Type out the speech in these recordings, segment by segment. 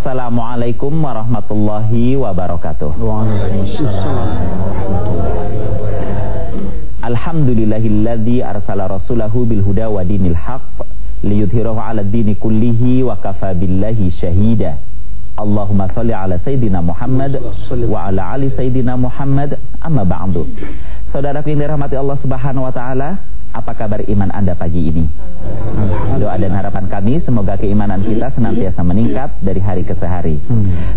Assalamualaikum warahmatullahi wabarakatuh. Alhamdulillahilladzi arsala rasulahu bil huda wa dinil haqq liyudhhirahu 'ala dini kullihi wa kafa billahi syahida. Allahumma salli ala Sayyidina Muhammad wa ala ali Sayyidina Muhammad amma ba'du. Saudaraku yang dirahmati Allah Subhanahu wa taala, apa kabar iman Anda pagi ini? Doa dan harapan kami semoga keimanan kita senantiasa meningkat dari hari ke hari.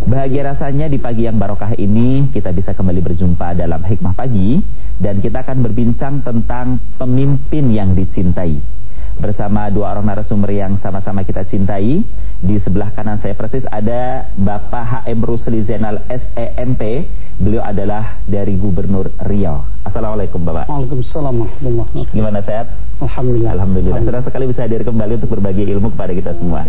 Bahagia rasanya di pagi yang barokah ini kita bisa kembali berjumpa dalam hikmah pagi dan kita akan berbincang tentang pemimpin yang dicintai. Bersama dua orang narasumber yang sama-sama kita cintai. Di sebelah kanan saya persis ada Bapak HM Rusli Zainal SEMP. Beliau adalah dari Gubernur Riau. Assalamualaikum Bapak. Waalaikumsalam warahmatullahi Gimana sehat? Alhamdulillah. Alhamdulillah. Senang sekali bisa hadir kembali untuk berbagi ilmu kepada kita semua.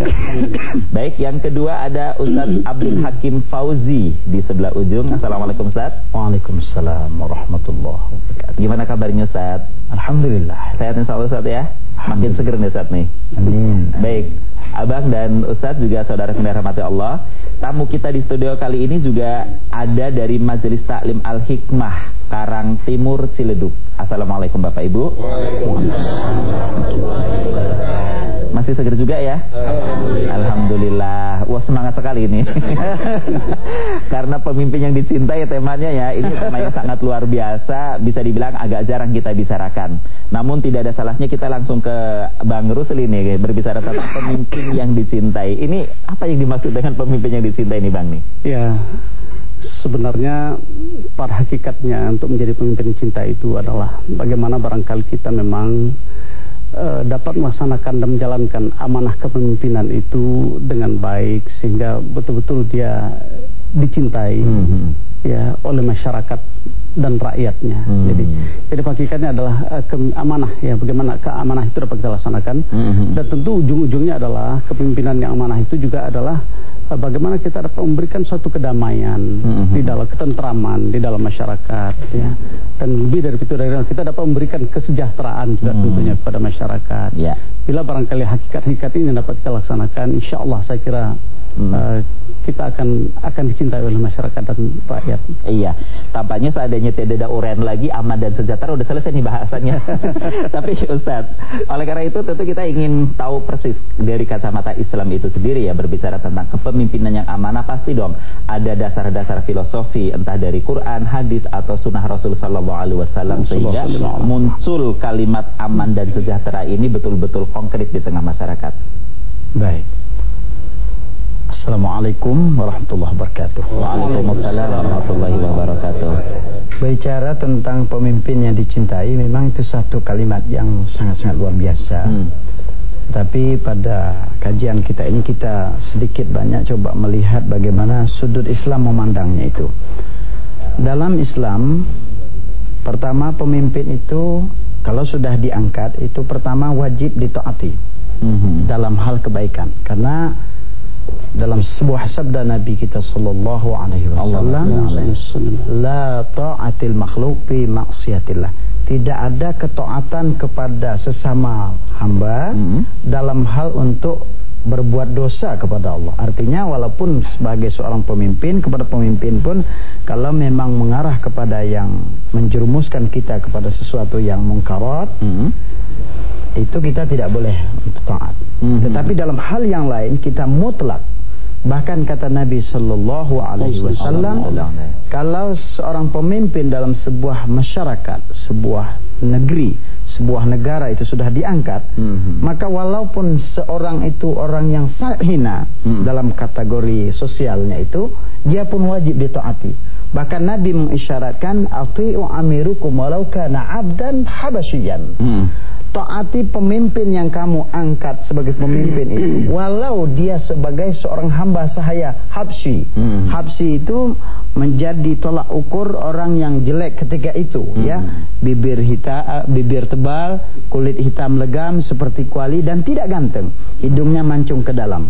Baik, yang kedua ada Ustaz Abdul Hakim Fauzi di sebelah ujung. Assalamualaikum Ustaz. Waalaikumsalam warahmatullahi wabarakatuh. Gimana kabarnya Ustaz? Alhamdulillah. Sehat insya Allah Ustaz ya? Makin seger nih Ustaz nih. Amin. Baik, Abang dan Ustaz juga saudara yang dirahmati Allah. Tamu kita di studio kali ini juga ada dari Majelis Taklim Al-Hikmah Karang Timur Ciledug. Assalamualaikum Bapak Ibu. Masih seger juga ya? Alhamdulillah. Alhamdulillah. Wah semangat sekali ini. Karena pemimpin yang dicintai temanya ya, ini tema yang sangat luar biasa, bisa dibilang agak jarang kita bicarakan. Namun tidak ada salahnya kita langsung ke Bang Rusli nih berbicara tentang pemimpin yang dicintai. Ini apa yang dimaksud dengan pemimpin yang dicintai ini Bang nih? Ya, sebenarnya pada hakikatnya untuk menjadi pemimpin cinta itu adalah bagaimana barangkali kita memang uh, dapat melaksanakan dan menjalankan amanah kepemimpinan itu dengan baik sehingga betul-betul dia dicintai mm -hmm. Ya oleh masyarakat dan rakyatnya. Hmm. Jadi jadi hakikatnya adalah uh, ke, amanah ya bagaimana keamanah itu dapat kita laksanakan hmm. dan tentu ujung-ujungnya adalah kepemimpinan yang amanah itu juga adalah uh, bagaimana kita dapat memberikan suatu kedamaian hmm. di dalam ketentraman di dalam masyarakat ya dan lebih dari itu dari kita dapat memberikan kesejahteraan juga hmm. tentunya kepada masyarakat. Yeah. Bila barangkali hakikat-hakikat ini dapat kita laksanakan, insya Allah saya kira hmm. uh, kita akan akan dicintai oleh masyarakat dan rakyat. Iya, tampaknya seadanya tidak ada urean lagi aman dan sejahtera udah selesai nih bahasannya. Tapi Ustadz, oleh karena itu tentu kita ingin tahu persis dari kacamata Islam itu sendiri ya berbicara tentang kepemimpinan yang amanah pasti dong ada dasar-dasar filosofi entah dari Quran, hadis atau sunnah Rasul Sallallahu Alaihi Wasallam sehingga muncul kalimat aman dan sejahtera ini betul-betul konkret di tengah masyarakat. Baik. Assalamualaikum warahmatullahi wabarakatuh. Waalaikumsalam warahmatullahi wabarakatuh. Bicara tentang pemimpin yang dicintai memang itu satu kalimat yang sangat-sangat luar biasa. Hmm. Tapi pada kajian kita ini kita sedikit banyak coba melihat bagaimana sudut Islam memandangnya itu. Dalam Islam pertama pemimpin itu kalau sudah diangkat itu pertama wajib ditaati -hmm. dalam hal kebaikan karena dalam sebuah sabda Nabi kita sallallahu alaihi wasallam la ta'atil makhluk fi maksiatillah tidak ada ketaatan kepada sesama hamba mm -hmm. dalam hal untuk berbuat dosa kepada Allah. Artinya walaupun sebagai seorang pemimpin kepada pemimpin pun kalau memang mengarah kepada yang menjerumuskan kita kepada sesuatu yang mungkarat, mm -hmm. itu kita tidak boleh taat. Mm -hmm. Tetapi dalam hal yang lain kita mutlak Bahkan kata Nabi sallallahu alaihi wasallam kalau seorang pemimpin dalam sebuah masyarakat, sebuah negeri, sebuah negara itu sudah diangkat, mm -hmm. maka walaupun seorang itu orang yang sangat hina mm -hmm. dalam kategori sosialnya itu, dia pun wajib ditaati. Bahkan Nabi mengisyaratkan ati'u amirukum walau kana 'abdan habasyian. Mm taati pemimpin yang kamu angkat sebagai pemimpin itu walau dia sebagai seorang hamba sahaya habsi hmm. habsi itu menjadi tolak ukur orang yang jelek ketika itu hmm. ya bibir hitam bibir tebal kulit hitam legam seperti kuali dan tidak ganteng hidungnya mancung ke dalam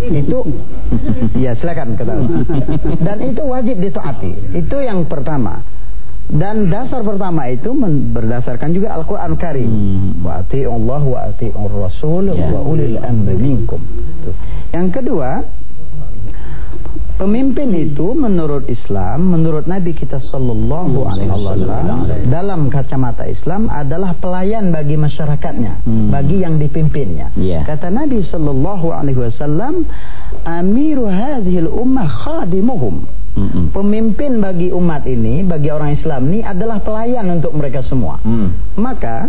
itu ya silakan ke dalam dan itu wajib ditaati itu yang pertama dan dasar pertama itu berdasarkan juga Al-Quran Karim. Hmm. Wa Allah wa ati'ur rasul ya. wa ulil amri minkum. Yang kedua, Pemimpin itu menurut Islam, menurut Nabi kita sallallahu alaihi wasallam dalam kacamata Islam adalah pelayan bagi masyarakatnya, hmm. bagi yang dipimpinnya. Yeah. Kata Nabi sallallahu alaihi wasallam, "Amiru hadhil ummah khadimuhum." Hmm. Pemimpin bagi umat ini, bagi orang Islam ini adalah pelayan untuk mereka semua. Hmm. Maka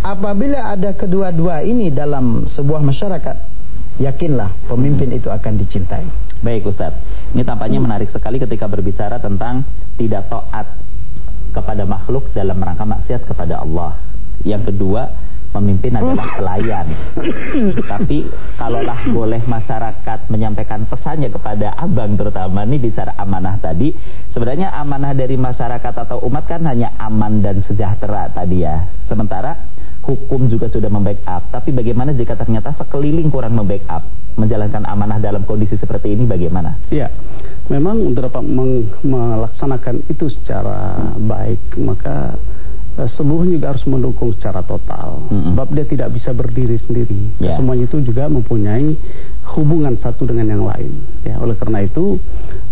apabila ada kedua-dua ini dalam sebuah masyarakat, yakinlah pemimpin itu akan dicintai. Baik Ustaz, ini tampaknya menarik sekali ketika berbicara tentang tidak taat kepada makhluk dalam rangka maksiat kepada Allah. Yang kedua, pemimpin adalah pelayan. Tapi kalaulah boleh masyarakat menyampaikan pesannya kepada abang terutama ini bicara amanah tadi, sebenarnya amanah dari masyarakat atau umat kan hanya aman dan sejahtera tadi ya. Sementara hukum juga sudah membackup, tapi bagaimana jika ternyata sekeliling kurang membackup, menjalankan amanah dalam kondisi seperti ini bagaimana? Ya, memang untuk dapat melaksanakan itu secara baik, maka seluruhnya juga harus mendukung secara total. Mm -hmm. Sebab dia tidak bisa berdiri sendiri. Yeah. Semuanya itu juga mempunyai hubungan satu dengan yang lain. Ya, oleh karena itu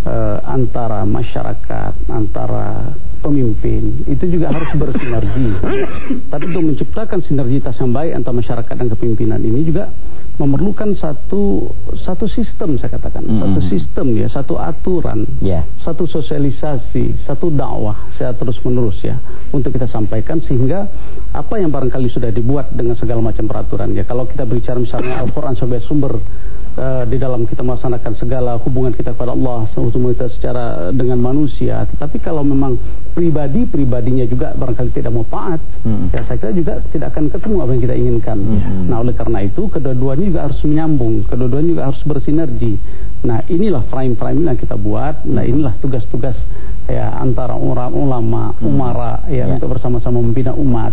uh, antara masyarakat, antara pemimpin itu juga harus bersinergi. Tapi untuk menciptakan sinergitas yang baik antara masyarakat dan kepemimpinan ini juga memerlukan satu satu sistem saya katakan, mm -hmm. satu sistem ya, satu aturan, yeah. satu sosialisasi, satu dakwah saya terus menerus ya untuk kita sampaikan sehingga apa yang barangkali sudah dibuat dengan segala macam peraturan ya. Kalau kita bicara misalnya Al-Qur'an sebagai sumber uh, di dalam kita melaksanakan segala hubungan kita kepada Allah, hubungan kita secara dengan manusia. Tetapi kalau memang pribadi-pribadinya juga barangkali tidak mau taat, hmm. ya saya kira juga tidak akan ketemu apa yang kita inginkan. Hmm. Nah, oleh karena itu kedua-duanya juga harus menyambung, kedua-duanya juga harus bersinergi. Nah, inilah frame-frame yang kita buat. Nah, inilah tugas-tugas ya antara ulama, hmm. umara ya, ya. untuk bersama-sama membina umat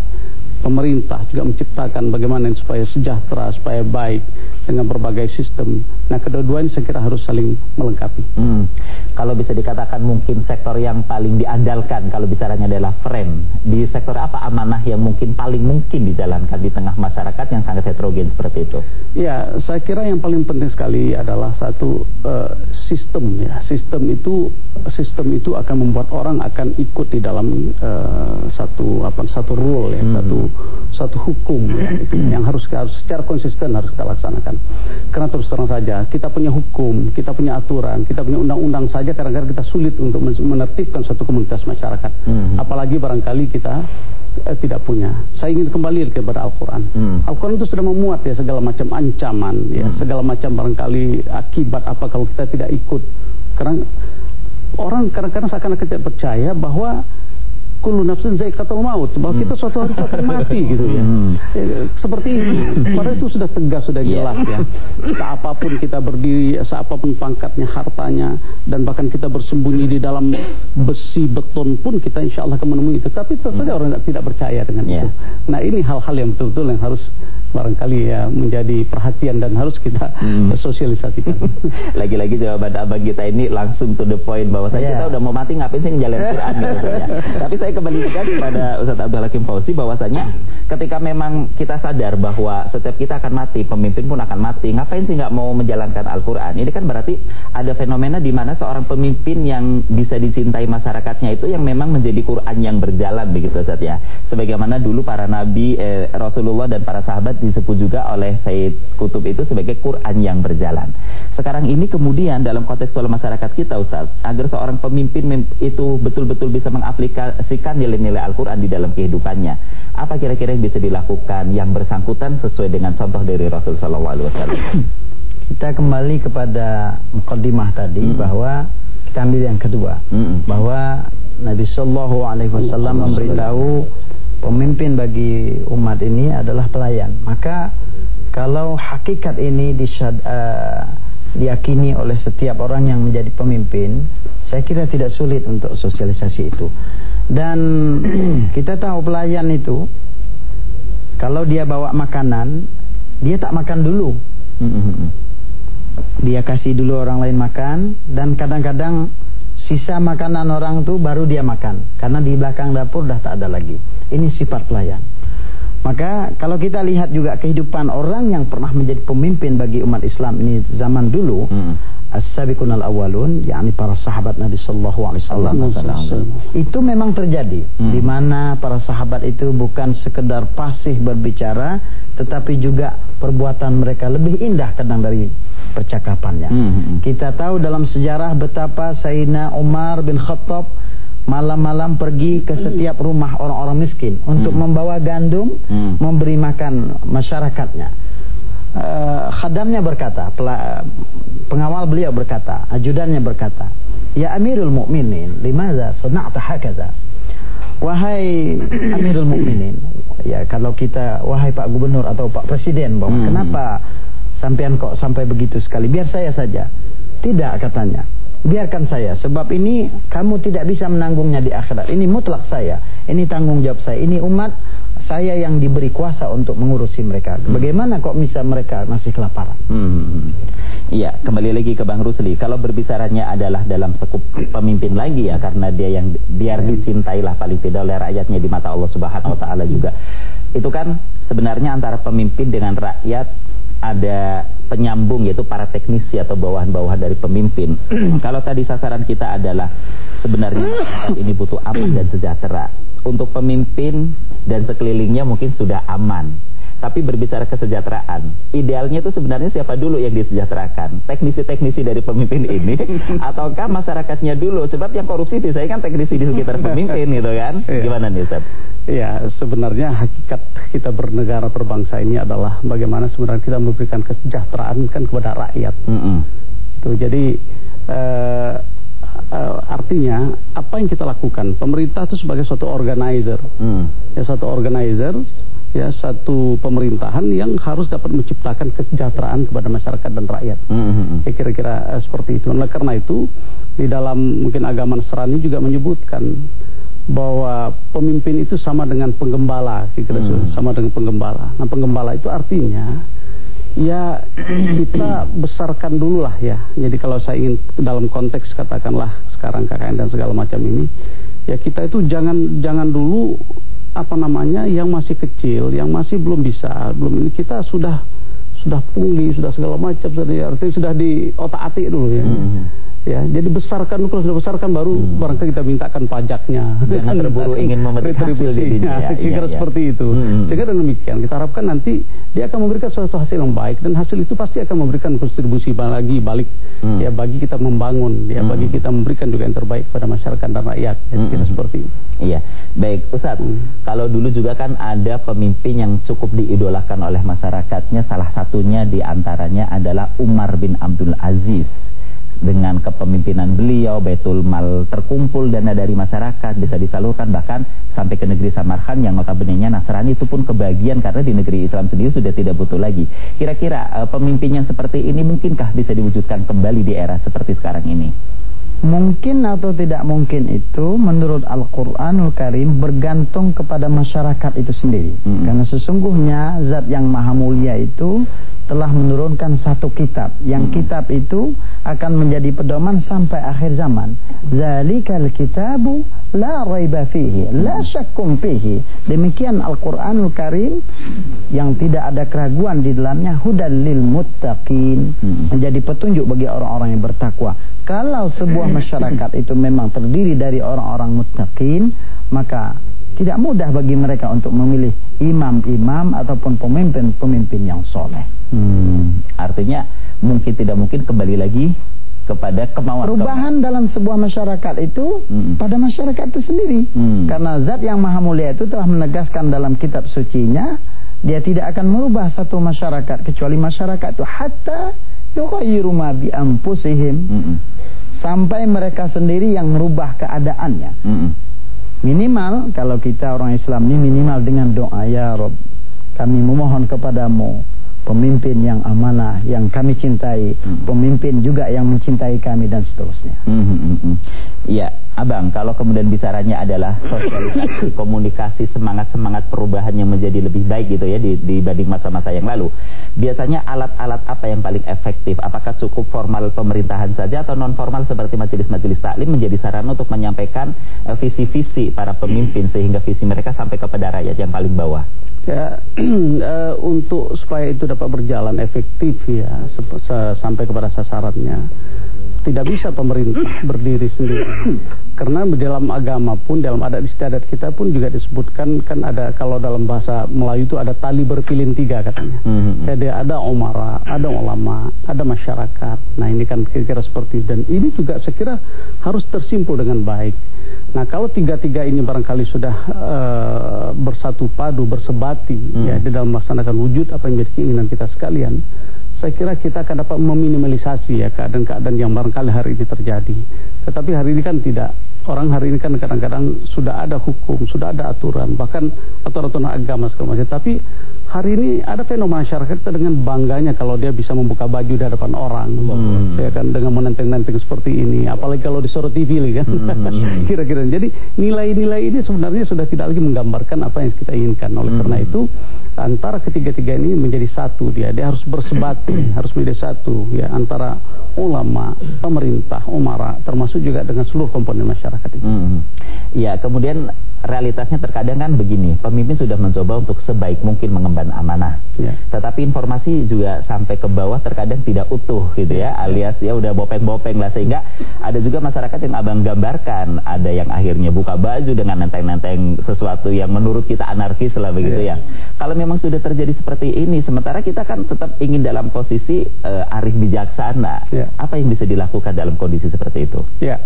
pemerintah juga menciptakan bagaimana supaya sejahtera, supaya baik dengan berbagai sistem. Nah, kedua-duanya saya kira harus saling melengkapi. Hmm. Kalau bisa dikatakan mungkin sektor yang paling diandalkan kalau bicaranya adalah frame. Di sektor apa amanah yang mungkin paling mungkin dijalankan di tengah masyarakat yang sangat heterogen seperti itu? Ya, saya kira yang paling penting sekali adalah satu uh, sistem ya. Sistem itu sistem itu akan membuat orang akan ikut di dalam uh, satu apa satu rule ya, hmm. satu satu hukum ya, yang harus harus secara konsisten harus kita laksanakan. Karena terus terang saja kita punya hukum, kita punya aturan, kita punya undang-undang saja kadang-kadang kita sulit untuk menertibkan satu komunitas masyarakat. Hmm. Apalagi barangkali kita eh, tidak punya. Saya ingin kembali kepada Al-Quran. Hmm. Al-Quran itu sudah memuat ya segala macam ancaman, ya hmm. segala macam barangkali akibat apa kalau kita tidak ikut. Karena orang kadang-kadang seakan-akan tidak percaya bahwa kullu nafsin zaikatul maut bahwa kita suatu hari akan mati gitu ya. Hmm. ya seperti ini padahal itu sudah tegas sudah iya. jelas ya seapapun kita berdiri seapapun pangkatnya hartanya dan bahkan kita bersembunyi di dalam besi beton pun kita insya Allah akan menemui itu tapi tetap saja orang tidak percaya dengan yeah. itu nah ini hal-hal yang betul-betul yang harus barangkali ya menjadi perhatian dan harus kita hmm. sosialisasikan. Lagi-lagi jawaban abang kita ini langsung to the point bahwa yeah. kita udah mau mati ngapain sih ngejalanin Quran gitu ya. Tapi saya kembalikan kepada Ustaz Abdul Hakim Fauzi bahwasanya ketika memang kita sadar bahwa setiap kita akan mati, pemimpin pun akan mati, ngapain sih nggak mau menjalankan Al-Qur'an? Ini kan berarti ada fenomena di mana seorang pemimpin yang bisa dicintai masyarakatnya itu yang memang menjadi Quran yang berjalan begitu Ustaz ya. Sebagaimana dulu para nabi eh, Rasulullah dan para sahabat disebut juga oleh Said Kutub itu sebagai Quran yang berjalan. Sekarang ini kemudian dalam konteks masyarakat kita Ustaz, agar seorang pemimpin itu betul-betul bisa mengaplikasikan nilai-nilai Al-Quran di dalam kehidupannya. Apa kira-kira yang bisa dilakukan yang bersangkutan sesuai dengan contoh dari Rasulullah SAW? Kita kembali kepada mukadimah tadi mm -hmm. bahwa kita ambil yang kedua mm -hmm. bahwa Nabi Shallallahu Alaihi Wasallam memberitahu pemimpin bagi umat ini adalah pelayan. Maka kalau hakikat ini disyad, uh, diyakini oleh setiap orang yang menjadi pemimpin, saya kira tidak sulit untuk sosialisasi itu. Dan kita tahu pelayan itu kalau dia bawa makanan, dia tak makan dulu. Dia kasih dulu orang lain makan dan kadang-kadang sisa makanan orang itu baru dia makan karena di belakang dapur dah tak ada lagi. Ini sifat pelayan. Maka kalau kita lihat juga kehidupan orang yang pernah menjadi pemimpin bagi umat Islam ini zaman dulu, hmm. as-sabiqun al-awwalun yakni para sahabat Nabi sallallahu alaihi wasallam itu memang terjadi hmm. di mana para sahabat itu bukan sekedar pasih berbicara tetapi juga perbuatan mereka lebih indah kadang dari percakapannya. Hmm. hmm, hmm. Kita tahu dalam sejarah betapa Sayyidina Umar bin Khattab malam-malam pergi ke setiap rumah orang-orang miskin untuk hmm. membawa gandum, hmm. memberi makan masyarakatnya. Uh, khadamnya berkata, pengawal beliau berkata, ajudannya berkata, "Ya Amirul Mukminin, limaza sana'ta hakaza?" Wahai Amirul Mukminin, ya kalau kita wahai Pak Gubernur atau Pak Presiden, bahwa hmm. kenapa sampean kok sampai begitu sekali? Biar saya saja. Tidak katanya. Biarkan saya sebab ini kamu tidak bisa menanggungnya di akhirat. Ini mutlak saya. Ini tanggung jawab saya. Ini umat saya yang diberi kuasa untuk mengurusi mereka. Hmm. Bagaimana kok bisa mereka masih kelaparan? Hmm. Iya, kembali lagi ke Bang Rusli. Kalau berbicaranya adalah dalam sekup pemimpin lagi ya, karena dia yang biar dicintailah paling tidak oleh rakyatnya di mata Allah Subhanahu Wa Taala juga. Itu kan sebenarnya antara pemimpin dengan rakyat ada penyambung yaitu para teknisi atau bawahan-bawahan dari pemimpin. Kalau tadi sasaran kita adalah sebenarnya ini butuh aman dan sejahtera untuk pemimpin dan sekelilingnya mungkin sudah aman. Tapi berbicara kesejahteraan, idealnya itu sebenarnya siapa dulu yang disejahterakan? Teknisi-teknisi dari pemimpin ini ataukah masyarakatnya dulu? Sebab yang korupsi biasanya kan teknisi di sekitar pemimpin gitu kan? Iya. Gimana nih Ustaz? Ya, sebenarnya hakikat kita bernegara berbangsa ini adalah bagaimana sebenarnya kita memberikan kesejahteraan kan kepada rakyat. Mm -hmm. Tuh, jadi uh, uh, artinya apa yang kita lakukan pemerintah itu sebagai suatu organizer hmm. ya satu organizer ya satu pemerintahan yang harus dapat menciptakan kesejahteraan kepada masyarakat dan rakyat hmm. hmm, hmm. ya kira-kira uh, seperti itu nah karena itu di dalam mungkin agama Nasrani juga menyebutkan bahwa pemimpin itu sama dengan penggembala kira-kira hmm. sama dengan penggembala nah penggembala itu artinya ya kita besarkan dulu lah ya. Jadi kalau saya ingin dalam konteks katakanlah sekarang KKN dan segala macam ini, ya kita itu jangan jangan dulu apa namanya yang masih kecil, yang masih belum bisa, belum ini kita sudah sudah pungli, sudah segala macam, sudah artinya sudah di otak-atik dulu ya. Hmm ya jadi besarkan kalau sudah besarkan baru hmm. barangkali kita mintakan pajaknya jangan terburu ingin memetik hasil di dunia ya, kira ya. seperti itu hmm. sehingga dengan demikian kita harapkan nanti dia akan memberikan suatu hasil yang baik dan hasil itu pasti akan memberikan kontribusi lagi balik hmm. ya bagi kita membangun ya hmm. bagi kita memberikan juga yang terbaik pada masyarakat dan rakyat ya, hmm. kira seperti itu iya baik Ustaz hmm. kalau dulu juga kan ada pemimpin yang cukup diidolakan oleh masyarakatnya salah satunya di antaranya adalah Umar bin Abdul Aziz dengan kepemimpinan beliau betul Mal terkumpul dana dari masyarakat bisa disalurkan bahkan sampai ke negeri Samarkand yang notabene-nya Nasrani itu pun kebagian karena di negeri Islam sendiri sudah tidak butuh lagi. Kira-kira uh, pemimpin yang seperti ini mungkinkah bisa diwujudkan kembali di era seperti sekarang ini? Mungkin atau tidak mungkin itu menurut Al-Quranul Karim bergantung kepada masyarakat itu sendiri. -hmm. Karena sesungguhnya zat yang maha mulia itu telah menurunkan satu kitab yang hmm. kitab itu akan menjadi pedoman sampai akhir zaman. Zalikal kitabu la raiba fihi la syakkum fihi. Demikian Al-Qur'anul Karim yang tidak ada keraguan di dalamnya hudal lil muttaqin. Hmm. menjadi petunjuk bagi orang-orang yang bertakwa. Kalau sebuah masyarakat itu memang terdiri dari orang-orang muttaqin maka tidak mudah bagi mereka untuk memilih imam-imam ataupun pemimpin-pemimpin yang soleh. Hmm, artinya mungkin tidak mungkin kembali lagi kepada kemauan perubahan dalam sebuah masyarakat itu hmm. pada masyarakat itu sendiri hmm. karena zat yang maha mulia itu telah menegaskan dalam kitab sucinya dia tidak akan merubah satu masyarakat kecuali masyarakat itu hatta yughayyiru ma bi anfusihim hmm. sampai mereka sendiri yang merubah keadaannya hmm. Minimal kalau kita orang Islam ini minimal dengan doa ya Rob kami memohon kepadamu pemimpin yang amanah yang kami cintai, hmm. pemimpin juga yang mencintai kami dan seterusnya. Hmm, hmm, hmm, hmm. Iya, Abang, kalau kemudian bicaranya adalah sosialisasi, komunikasi, semangat-semangat perubahan yang menjadi lebih baik gitu ya dibanding masa-masa yang lalu. Biasanya alat-alat apa yang paling efektif? Apakah cukup formal pemerintahan saja atau non formal seperti majelis-majelis taklim menjadi sarana untuk menyampaikan eh, visi-visi para pemimpin sehingga visi mereka sampai kepada rakyat yang paling bawah? Ya, uh, untuk supaya itu dapat berjalan efektif ya sampai kepada sasarannya tidak bisa pemerintah berdiri sendiri. Karena dalam agama pun dalam adat istiadat kita pun juga disebutkan kan ada kalau dalam bahasa Melayu itu ada tali berpilin tiga katanya. Mm-hmm. jadi ada umara ada ulama ada masyarakat. Nah ini kan kira-kira seperti dan ini juga saya kira harus tersimpul dengan baik. Nah kalau tiga-tiga ini barangkali sudah uh, bersatu padu bersebati mm. ya di dalam melaksanakan wujud apa yang menjadi keinginan kita sekalian saya kira kita akan dapat meminimalisasi ya keadaan-keadaan yang barangkali hari ini terjadi. Tetapi hari ini kan tidak. Orang hari ini kan kadang-kadang sudah ada hukum, sudah ada aturan, bahkan aturan-aturan agama segala macam. Tapi hari ini ada fenomena masyarakat kita dengan bangganya kalau dia bisa membuka baju di hadapan orang hmm. ya kan dengan menenteng-nenteng seperti ini apalagi kalau disuruh TV kan hmm. kira-kira jadi nilai-nilai ini sebenarnya sudah tidak lagi menggambarkan apa yang kita inginkan oleh hmm. karena itu antara ketiga-tiga ini menjadi satu dia dia harus bersebati harus menjadi satu ya antara ulama pemerintah umara termasuk juga dengan seluruh komponen masyarakat itu hmm. ya kemudian realitasnya terkadang kan begini pemimpin sudah mencoba untuk sebaik mungkin mengemban amanah. Ya. Tetapi informasi juga sampai ke bawah terkadang tidak utuh gitu ya, alias ya udah bopeng-bopeng lah sehingga ada juga masyarakat yang abang gambarkan, ada yang akhirnya buka baju dengan nenteng-nenteng sesuatu yang menurut kita anarkis lah begitu ya. ya. Kalau memang sudah terjadi seperti ini, sementara kita kan tetap ingin dalam posisi uh, arif bijaksana. Ya. Apa yang bisa dilakukan dalam kondisi seperti itu? Ya.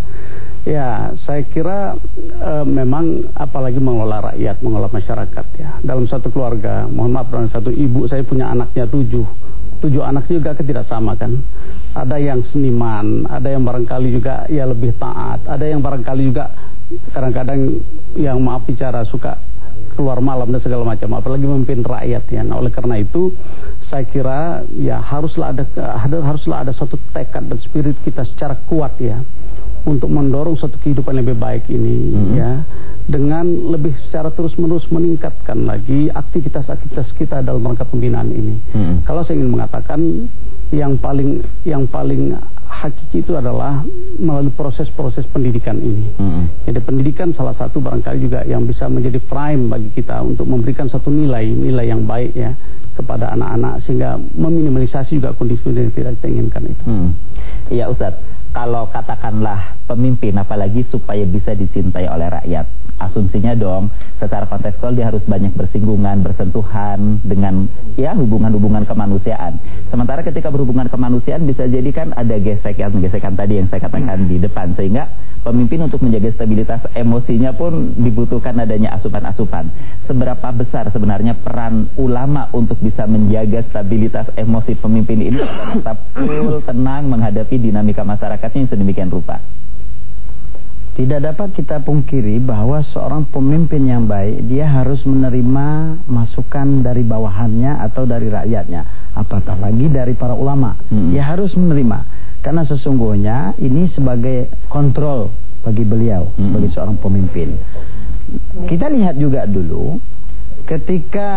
Ya, saya kira e, memang apalagi mengelola rakyat, mengelola masyarakat ya. Dalam satu keluarga, mohon maaf dalam satu ibu saya punya anaknya tujuh. Tujuh anak juga tidak sama kan. Ada yang seniman, ada yang barangkali juga ya lebih taat, ada yang barangkali juga kadang-kadang yang maaf bicara suka keluar malam dan segala macam apalagi memimpin rakyat ya nah, oleh karena itu saya kira ya haruslah ada haruslah ada satu tekad dan spirit kita secara kuat ya untuk mendorong suatu kehidupan yang lebih baik ini hmm. ya dengan lebih secara terus-menerus meningkatkan lagi aktivitas-aktivitas kita dalam rangka pembinaan ini. Hmm. Kalau saya ingin mengatakan yang paling yang paling hakiki itu adalah melalui proses-proses pendidikan ini. Hmm. Jadi pendidikan salah satu barangkali juga yang bisa menjadi prime bagi kita untuk memberikan satu nilai nilai yang baik ya kepada anak-anak sehingga meminimalisasi juga kondisi yang tidak kita inginkan itu. Hmm. Iya Ustadz kalau katakanlah pemimpin apalagi supaya bisa dicintai oleh rakyat asumsinya dong secara kontekstual dia harus banyak bersinggungan bersentuhan dengan ya hubungan-hubungan kemanusiaan sementara ketika berhubungan kemanusiaan bisa jadi kan ada gesekan-gesekan tadi yang saya katakan di depan sehingga pemimpin untuk menjaga stabilitas emosinya pun dibutuhkan adanya asupan-asupan seberapa besar sebenarnya peran ulama untuk bisa menjaga stabilitas emosi pemimpin ini tetap cool, tenang menghadapi dinamika masyarakat masyarakatnya yang sedemikian rupa. Tidak dapat kita pungkiri bahwa seorang pemimpin yang baik dia harus menerima masukan dari bawahannya atau dari rakyatnya, apatah lagi dari para ulama. Hmm. Dia harus menerima karena sesungguhnya ini sebagai kontrol bagi beliau hmm. sebagai seorang pemimpin. Kita lihat juga dulu ketika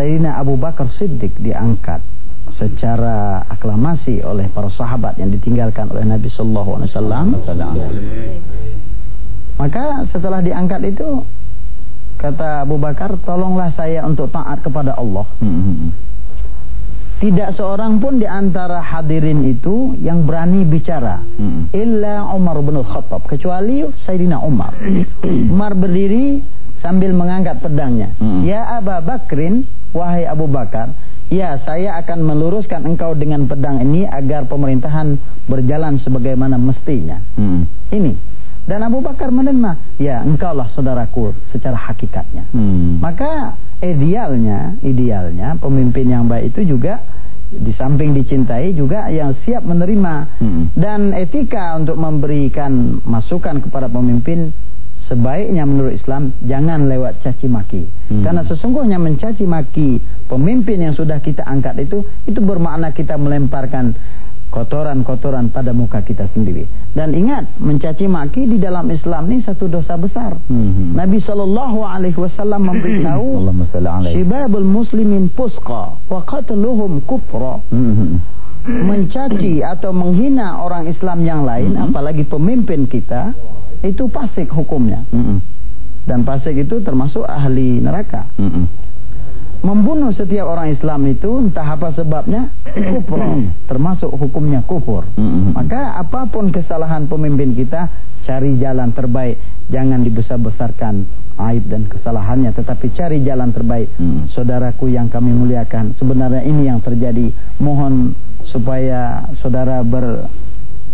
Sayyidina Abu Bakar Siddiq diangkat secara aklamasi oleh para sahabat yang ditinggalkan oleh Nabi sallallahu alaihi wasallam. Maka setelah diangkat itu kata Abu Bakar, "Tolonglah saya untuk taat kepada Allah." Tidak seorang pun di antara hadirin itu yang berani bicara. Illa Umar bin Khattab, kecuali Sayyidina Umar. Umar berdiri sambil mengangkat pedangnya. Ya Abu Bakrin, wahai Abu Bakar, Ya, saya akan meluruskan engkau dengan pedang ini agar pemerintahan berjalan sebagaimana mestinya. Hmm. Ini. Dan Abu Bakar menerima, ya engkaulah saudaraku secara hakikatnya. Hmm. Maka idealnya, idealnya pemimpin yang baik itu juga di samping dicintai juga yang siap menerima hmm. dan etika untuk memberikan masukan kepada pemimpin sebaiknya menurut Islam jangan lewat caci maki. Hmm. Karena sesungguhnya mencaci maki pemimpin yang sudah kita angkat itu itu bermakna kita melemparkan kotoran-kotoran pada muka kita sendiri. Dan ingat, mencaci maki di dalam Islam ini satu dosa besar. Hmm. Nabi sallallahu alaihi wasallam memberitahu, "Shibabul muslimin fusqa wa qatluhum kufra." Hmm. Mencaci atau menghina orang Islam yang lain, hmm. apalagi pemimpin kita, itu fasik hukumnya. Mm -mm. Dan fasik itu termasuk ahli neraka. Mm -mm. Membunuh setiap orang Islam itu entah apa sebabnya kufur. Termasuk hukumnya kufur. Maka apa pun kesalahan pemimpin kita cari jalan terbaik. Jangan dibesar-besarkan aib dan kesalahannya tetapi cari jalan terbaik. Mm. saudaraku yang kami muliakan sebenarnya ini yang terjadi. Mohon supaya saudara ber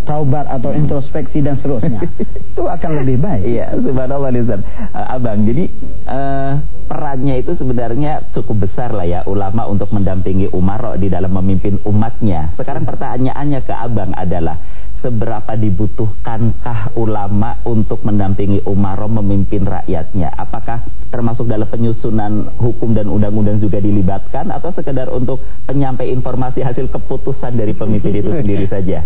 taubat atau introspeksi dan seterusnya itu akan lebih baik. Iya, subhanallah Ustaz. Uh, abang, jadi uh, perannya itu sebenarnya cukup besar lah ya ulama untuk mendampingi Umar di dalam memimpin umatnya. Sekarang pertanyaannya ke Abang adalah seberapa dibutuhkankah ulama untuk mendampingi Umar memimpin rakyatnya? Apakah termasuk dalam penyusunan hukum dan undang-undang juga dilibatkan atau sekedar untuk penyampai informasi hasil keputusan dari pemimpin itu sendiri saja?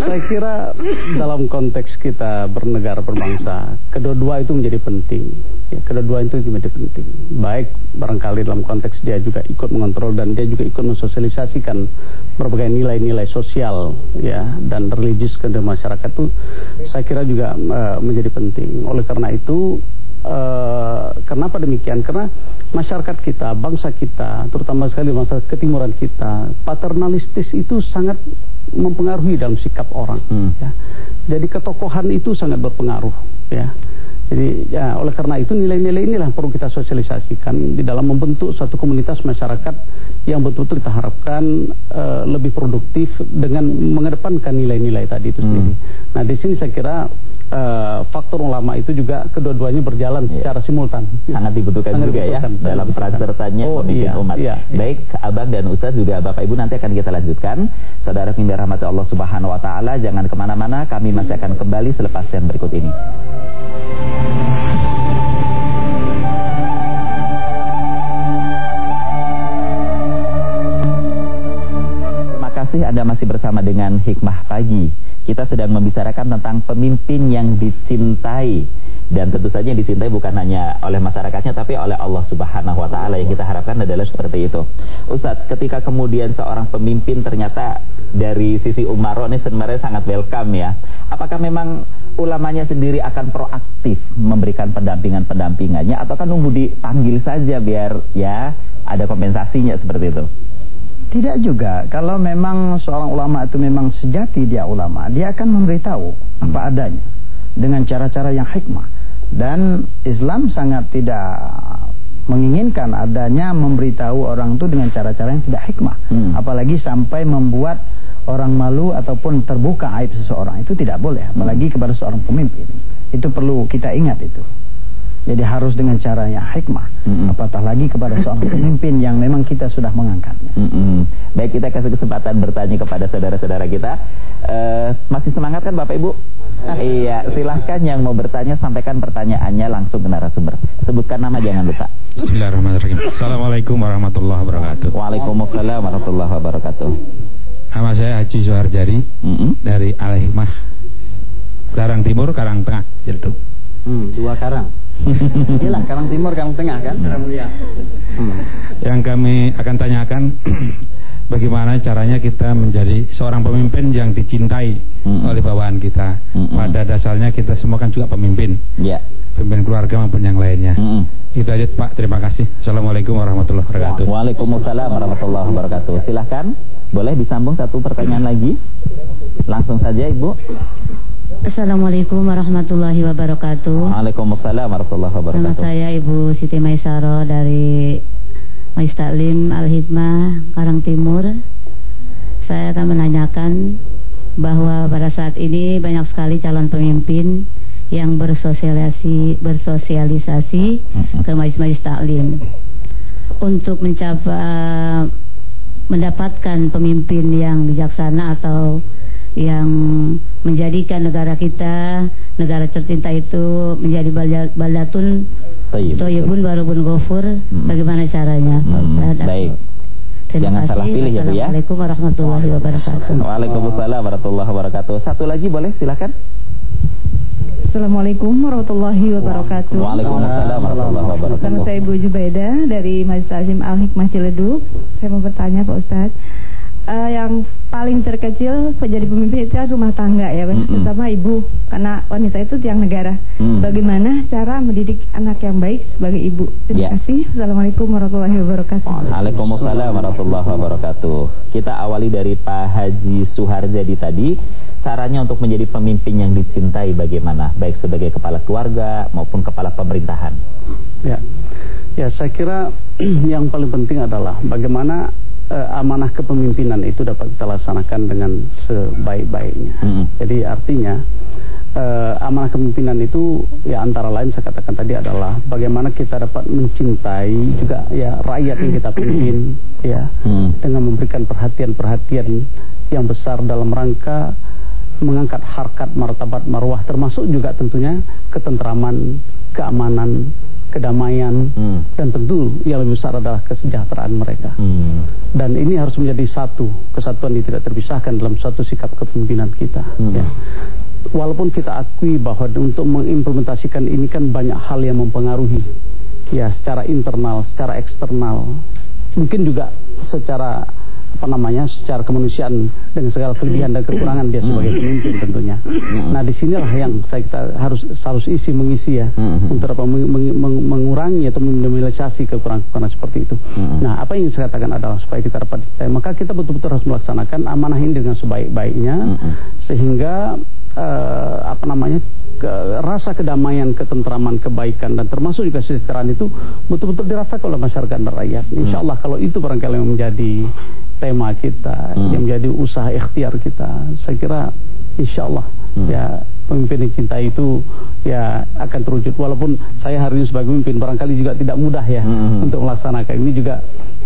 Saya kira dalam konteks kita bernegara berbangsa, kedua-dua itu menjadi penting. Ya, kedua-dua itu menjadi penting. Baik barangkali dalam konteks dia juga ikut mengontrol dan dia juga ikut mensosialisasikan berbagai nilai-nilai sosial ya dan religius ke masyarakat itu saya kira juga uh, menjadi penting. Oleh karena itu uh, kenapa demikian? Karena masyarakat kita, bangsa kita, terutama sekali bangsa ketimuran kita, paternalistis itu sangat mempengaruhi dalam sikap orang. Hmm. Ya. Jadi ketokohan itu sangat berpengaruh. Ya. Jadi ya oleh karena itu nilai-nilai inilah perlu kita sosialisasikan di dalam membentuk suatu komunitas masyarakat yang betul-betul kita harapkan uh, lebih produktif dengan mengedepankan nilai-nilai tadi itu sendiri. Hmm. Nah di sini saya kira uh, faktor ulama itu juga kedua-duanya berjalan yeah. secara simultan. Sangat dibutuhkan Sangat juga ya dibutuhkan. ya dalam peran sertanya oh, memimpin iya, umat. Iya, iya. Baik, Abang dan Ustaz juga Bapak Ibu nanti akan kita lanjutkan. Saudara yang dirahmati Allah Subhanahu Wa Taala, jangan ke mana-mana. Kami masih akan kembali selepas yang berikut ini. Kasih Anda masih bersama dengan Hikmah Pagi. Kita sedang membicarakan tentang pemimpin yang dicintai. Dan tentu saja yang dicintai bukan hanya oleh masyarakatnya tapi oleh Allah Subhanahu wa taala yang kita harapkan adalah seperti itu. Ustadz, ketika kemudian seorang pemimpin ternyata dari sisi Umaro ini sebenarnya sangat welcome ya. Apakah memang ulamanya sendiri akan proaktif memberikan pendampingan-pendampingannya atau kan nunggu dipanggil saja biar ya ada kompensasinya seperti itu? Tidak juga. Kalau memang seorang ulama itu memang sejati dia ulama, dia akan memberitahu apa adanya dengan cara-cara yang hikmah. Dan Islam sangat tidak menginginkan adanya memberitahu orang itu dengan cara-cara yang tidak hikmah. Hmm. Apalagi sampai membuat orang malu ataupun terbuka aib seseorang. Itu tidak boleh. Apalagi hmm. kepada seorang pemimpin. Itu perlu kita ingat itu. Jadi harus dengan cara yang hikmah. Mm -hmm. Apatah lagi kepada seorang pemimpin yang memang kita sudah mengangkatnya. Mm -hmm. Baik, kita kasih kesempatan bertanya kepada saudara-saudara kita. Uh, masih semangat kan Bapak Ibu? iya, silahkan yang mau bertanya sampaikan pertanyaannya langsung ke narasumber. Sebutkan nama jangan lupa. Bismillahirrahmanirrahim. Assalamualaikum warahmatullahi wabarakatuh. Waalaikumsalam warahmatullahi wabarakatuh. Nama saya Haji Suharjari mm -hmm. dari Al Hikmah Karang Timur, Karang Tengah, Ciledug. Hmm, dua karang. Iyalah Karang Timur, Karang Tengah kan? Ya. Hmm. Yang kami akan tanyakan bagaimana caranya kita menjadi seorang pemimpin yang dicintai hmm. oleh bawahan kita. Hmm. Pada dasarnya kita semua kan juga pemimpin. Ya. Pemimpin keluarga maupun yang lainnya. Hmm. Itu aja Pak, terima kasih. Assalamualaikum warahmatullahi wabarakatuh. Waalaikumsalam warahmatullahi wabarakatuh. Silahkan, boleh disambung satu pertanyaan lagi? Langsung saja Ibu. Assalamualaikum warahmatullahi wabarakatuh. Waalaikumsalam warahmatullahi wabarakatuh. Nama saya Ibu Siti Maisaro dari Maistaklim Al-Hikmah Karang Timur. Saya akan menanyakan bahwa pada saat ini banyak sekali calon pemimpin yang bersosialisasi bersosialisasi ke majlis-majlis taklim untuk mencapai mendapatkan pemimpin yang bijaksana atau yang menjadikan negara kita, negara tercinta itu menjadi baldatun toyibun warubun gofur. Hmm. Bagaimana caranya? Hmm. Baik. Terima Jangan kasih. salah pilih ya Bu ya. Assalamualaikum warahmatullahi wabarakatuh. Waalaikumsalam warahmatullahi wabarakatuh. Satu lagi boleh silakan. Assalamualaikum warahmatullahi wabarakatuh. Waalaikumsalam warahmatullahi wabarakatuh. Nama saya Ibu Jubaida dari Majlis Azim Al Hikmah Ciledug. Saya mau bertanya Pak Ustadz uh, yang paling terkecil menjadi pemimpin itu rumah tangga ya, mm -hmm. terutama ibu karena wanita itu tiang negara. Mm. Bagaimana cara mendidik anak yang baik sebagai ibu? Terima yeah. kasih. Assalamualaikum warahmatullahi wabarakatuh. Waalaikumsalam warahmatullahi wabarakatuh. Kita awali dari Pak Haji Suharjadi tadi. Caranya untuk menjadi pemimpin yang dicintai bagaimana? Baik sebagai kepala keluarga maupun kepala pemerintahan. Ya, ya saya kira yang paling penting adalah bagaimana uh, amanah kepemimpinan itu dapat kita laksanakan dengan sebaik-baiknya. Hmm. Jadi artinya uh, amanah kepemimpinan itu ya antara lain saya katakan tadi adalah bagaimana kita dapat mencintai juga ya rakyat yang kita pimpin ya hmm. dengan memberikan perhatian-perhatian yang besar dalam rangka mengangkat harkat martabat marwah termasuk juga tentunya ketentraman, keamanan kedamaian hmm. dan tentu yang lebih besar adalah kesejahteraan mereka. Hmm. Dan ini harus menjadi satu kesatuan yang tidak terpisahkan dalam satu sikap kepemimpinan kita. Hmm. Ya. Walaupun kita akui bahwa untuk mengimplementasikan ini kan banyak hal yang mempengaruhi ya secara internal, secara eksternal, mungkin juga secara apa namanya secara kemanusiaan dengan segala kelebihan dan kekurangan dia sebagai pemimpin tentunya. Nah di sinilah yang saya kita harus harus isi mengisi ya untuk apa meng, meng, mengurangi atau meminimalisasi kekurangan-kekurangan seperti itu. Nah apa yang saya katakan adalah supaya kita dapat maka kita betul-betul harus melaksanakan amanah ini dengan sebaik-baiknya sehingga uh, apa namanya ke, rasa kedamaian, ketentraman, kebaikan dan termasuk juga kesejahteraan itu betul-betul dirasakan oleh masyarakat dan rakyat. Insya Allah kalau itu barangkali yang menjadi tema kita, hmm. yang menjadi usaha ikhtiar kita, saya kira insya Allah hmm. ya pemimpin yang cinta itu ya akan terwujud. Walaupun saya hari ini sebagai pemimpin barangkali juga tidak mudah ya hmm. untuk melaksanakan ini juga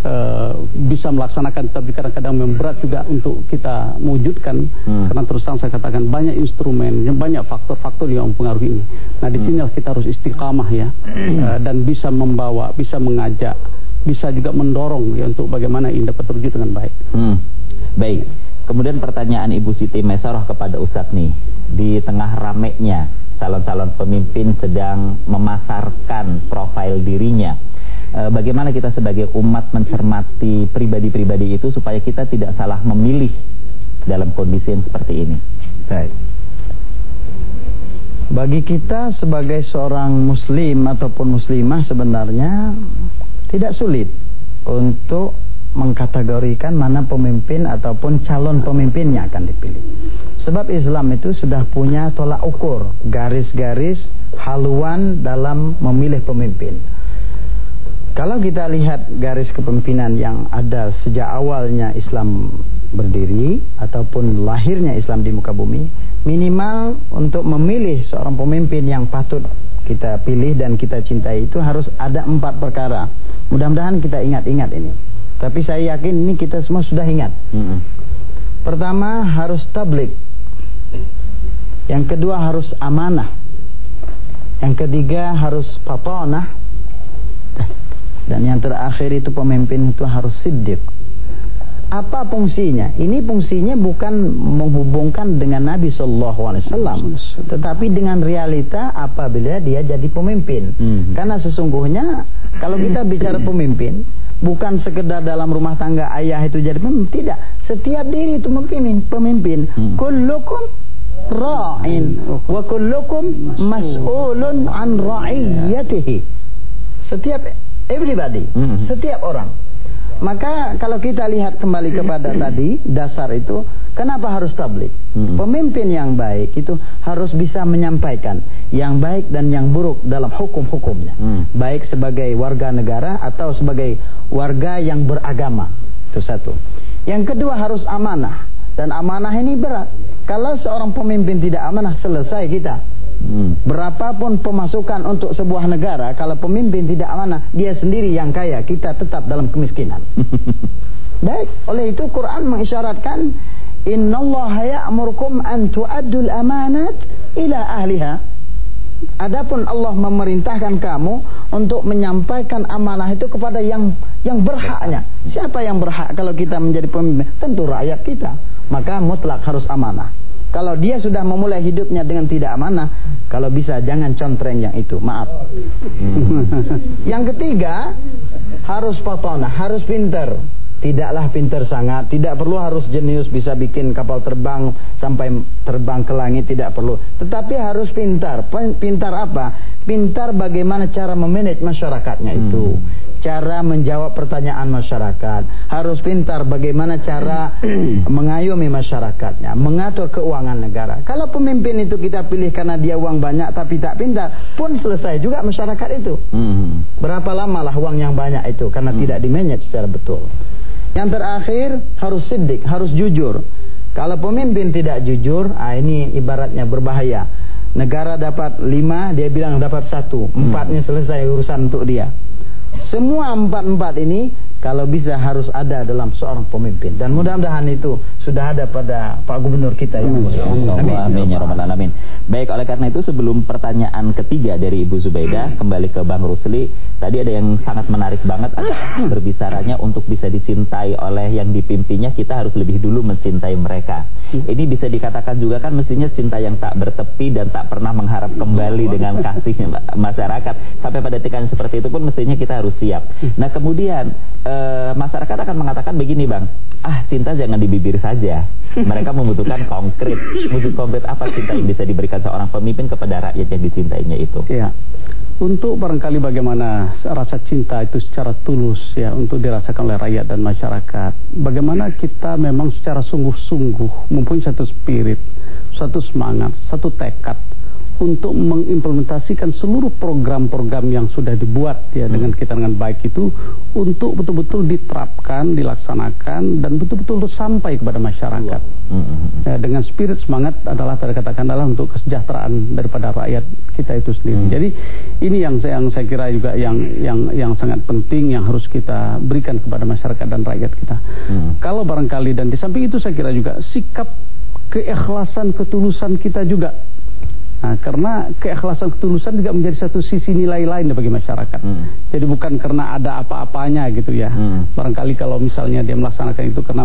uh, bisa melaksanakan, tapi kadang-kadang memberat juga untuk kita mewujudkan. Hmm. Karena terus terang saya katakan banyak instrumen, banyak faktor-faktor yang mempengaruhi ini. Nah di sini kita harus istiqamah ya uh, dan bisa membawa, bisa mengajak bisa juga mendorong ya untuk bagaimana ini dapat terwujud dengan baik. Hmm. Baik. Kemudian pertanyaan Ibu Siti Mesaroh kepada Ustadz nih, di tengah rameknya calon-calon pemimpin sedang memasarkan profil dirinya. E, bagaimana kita sebagai umat mencermati pribadi-pribadi itu supaya kita tidak salah memilih dalam kondisi yang seperti ini? Baik. Bagi kita sebagai seorang muslim ataupun muslimah sebenarnya tidak sulit untuk mengkategorikan mana pemimpin ataupun calon pemimpin yang akan dipilih. Sebab Islam itu sudah punya tolak ukur, garis-garis haluan dalam memilih pemimpin. Kalau kita lihat garis kepemimpinan yang ada sejak awalnya Islam berdiri ataupun lahirnya Islam di muka bumi, minimal untuk memilih seorang pemimpin yang patut kita pilih dan kita cintai itu harus ada empat perkara. Mudah-mudahan kita ingat-ingat ini. Tapi saya yakin ini kita semua sudah ingat. -hmm. Pertama harus tablik. Yang kedua harus amanah. Yang ketiga harus patonah. Dan yang terakhir itu pemimpin itu harus siddiq. Apa fungsinya? Ini fungsinya bukan menghubungkan dengan Nabi Shallallahu Alaihi Wasallam, tetapi dengan realita apabila dia jadi pemimpin. Hmm. Karena sesungguhnya kalau kita bicara pemimpin, bukan sekedar dalam rumah tangga ayah itu jadi pemimpin, tidak. Setiap diri itu pemimpin. Pemimpin. Hmm. Kullukum ra'in wa kullukum mas'ulun an ra'iyatihi. Setiap Everybody, mm -hmm. setiap orang. Maka kalau kita lihat kembali kepada tadi dasar itu, kenapa harus tablik? Hmm. Pemimpin yang baik itu harus bisa menyampaikan yang baik dan yang buruk dalam hukum-hukumnya. Hmm. Baik sebagai warga negara atau sebagai warga yang beragama. Itu satu. Yang kedua harus amanah dan amanah ini berat. Kalau seorang pemimpin tidak amanah selesai kita. Hmm. Berapapun pemasukan untuk sebuah negara, kalau pemimpin tidak amanah, dia sendiri yang kaya, kita tetap dalam kemiskinan. Baik, oleh itu Quran mengisyaratkan Innallaha ya'murukum an tu'addul amanat ila ahliha. Adapun Allah memerintahkan kamu untuk menyampaikan amanah itu kepada yang yang berhaknya. Siapa yang berhak kalau kita menjadi pemimpin? Tentu rakyat kita. Maka mutlak harus amanah. Kalau dia sudah memulai hidupnya dengan tidak amanah, kalau bisa jangan contreng yang itu. Maaf. Hmm. yang ketiga, harus patona, harus pinter. tidaklah pintar sangat, tidak perlu harus jenius bisa bikin kapal terbang sampai terbang ke langit, tidak perlu. Tetapi harus pintar. Pintar apa? Pintar bagaimana cara memanage masyarakatnya hmm. itu. Cara menjawab pertanyaan masyarakat. Harus pintar bagaimana cara mengayomi masyarakatnya. Mengatur keuangan negara. Kalau pemimpin itu kita pilih karena dia uang banyak tapi tak pintar. Pun selesai juga masyarakat itu. Hmm. Berapa lama lah uang yang banyak itu. Karena hmm. tidak dimanage secara betul. Yang terakhir harus sidik, harus jujur. Kalau pemimpin tidak jujur, ah ini ibaratnya berbahaya. Negara dapat lima, dia bilang dapat satu. Empatnya selesai urusan untuk dia. Semua empat-empat ini kalau bisa harus ada dalam seorang pemimpin dan mudah-mudahan itu sudah ada pada Pak Gubernur kita mulia. Amin. Amin ya rabbal alamin. Baik, oleh karena itu sebelum pertanyaan ketiga dari Ibu Zubaida kembali ke Bang Rusli, tadi ada yang sangat menarik banget adalah berbicaranya untuk bisa dicintai oleh yang dipimpinnya kita harus lebih dulu mencintai mereka. Ini bisa dikatakan juga kan mestinya cinta yang tak bertepi dan tak pernah mengharap kembali dengan kasih masyarakat. Sampai pada tikan seperti itu pun mestinya kita harus siap. Nah, kemudian e, masyarakat akan mengatakan begini, Bang. Ah, cinta jangan di bibir saja. Mereka membutuhkan konkret. Wujud konkret apa cinta yang bisa diberikan seorang pemimpin kepada rakyat yang dicintainya itu? Iya. Untuk barangkali bagaimana rasa cinta itu secara tulus ya untuk dirasakan oleh rakyat dan masyarakat. Bagaimana kita memang secara sungguh-sungguh mempunyai satu spirit, satu semangat, satu tekad untuk mengimplementasikan seluruh program-program yang sudah dibuat ya hmm. dengan kita dengan baik itu untuk betul-betul diterapkan, dilaksanakan dan betul-betul sampai kepada masyarakat. Hmm. Ya, dengan spirit semangat adalah tadi katakan adalah untuk kesejahteraan daripada rakyat kita itu sendiri. Hmm. Jadi ini yang saya yang saya kira juga yang yang yang sangat penting yang harus kita berikan kepada masyarakat dan rakyat kita. Hmm. Kalau barangkali dan di samping itu saya kira juga sikap keikhlasan ketulusan kita juga Nah, karena keikhlasan ketulusan juga menjadi satu sisi nilai lain bagi masyarakat. Hmm. Jadi bukan karena ada apa-apanya gitu ya. Hmm. Barangkali kalau misalnya dia melaksanakan itu karena